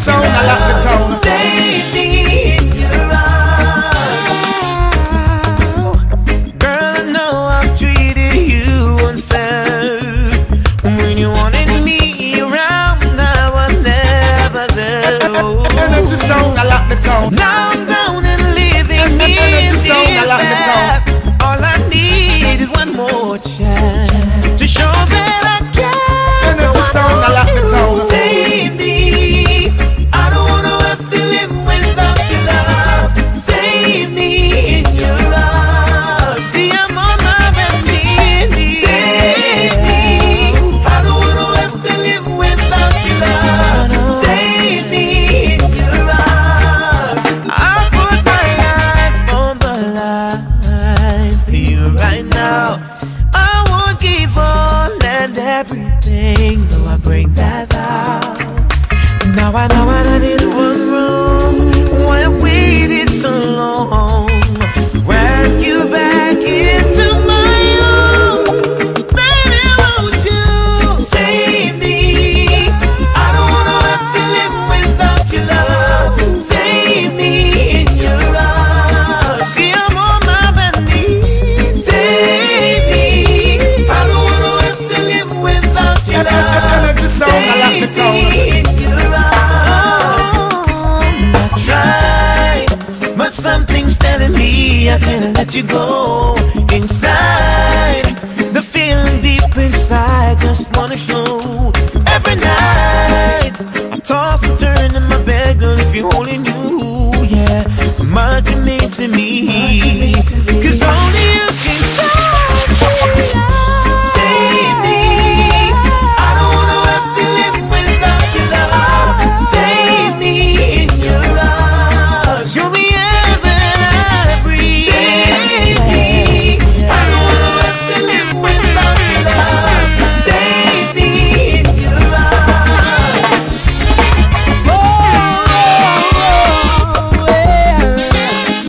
sound, I love the town. In your arms. Girl, I've you unfair. When you wanted me around, I was never there. I love the town. Now I'm down and living in the. All I need is one more chance to show that I care. So sound. Everything, though I break that vow. Now I know I can't let you go. Inside, the feeling deep inside just wanna show. Every night, I toss and turn in my bed, girl, if you only knew, yeah, to me.